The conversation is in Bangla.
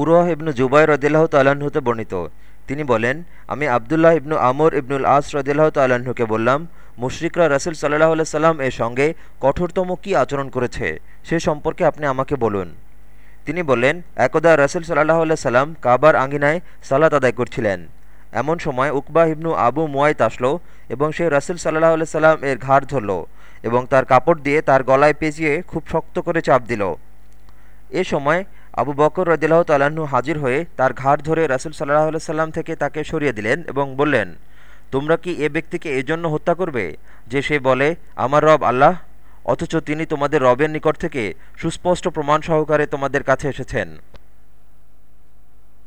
উরওয়াহ ইবনু জুবাই রদিল্লাহ তাল্লাহ্ন হতে বর্ণিত। তিনি বলেন, আমি আবদুল্লাহ ইবনু আমর ইবনুল আস রদিল্লাহ তাল্লাহ্নকে বললাম, মুশরিকরা রসুল সাল্লাহ সাল্লাম এর সঙ্গে কঠোরতম কী আচরণ করেছে, সে সম্পর্কে আপনি আমাকে বলুন। তিনি বললেন একদা রসুল সাল্লাহ সাল্লাম কাবার আঙ্গিনায় সালাত আদায় করছিলেন। এমন সময় উকবাহ ইবনু আবু মুয়াইত আসলো এবং সে রসুল সাল্লাহ সাল্লাম এর ঘাড় ধরল এবং তার কাপড় দিয়ে তার গলায় পেঁচিয়ে খুব শক্ত করে চাপ দিল। এ সময় আবু বকর রদিল্লাহ তাল্লাহ্ন হাজির হয়ে তার ঘাট ধরে রাসুল সাল্লাহ সাল্লাম থেকে তাকে সরিয়ে দিলেন এবং বললেন, তোমরা কি এ ব্যক্তিকে এজন্য হত্যা করবে যে সে বলে, আমার রব আল্লাহ, অথচ তিনি তোমাদের রবের নিকট থেকে সুস্পষ্ট প্রমাণ সহকারে তোমাদের কাছে এসেছেন